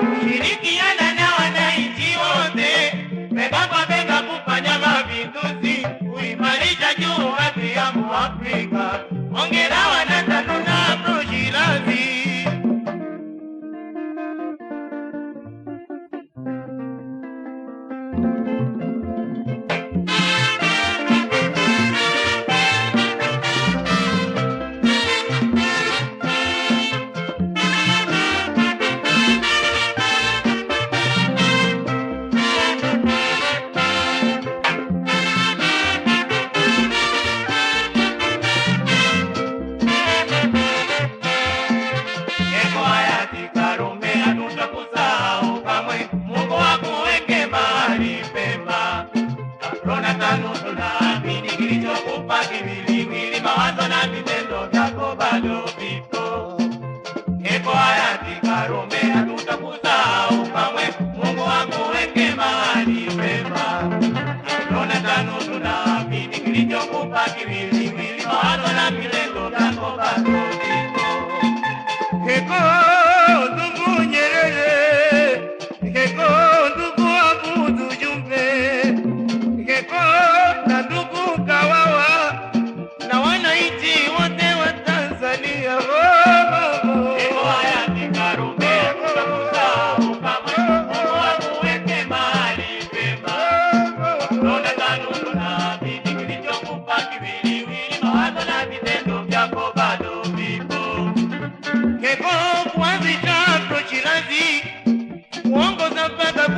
फिर किया Tona vitendo vyako bado vipo. Ipo better.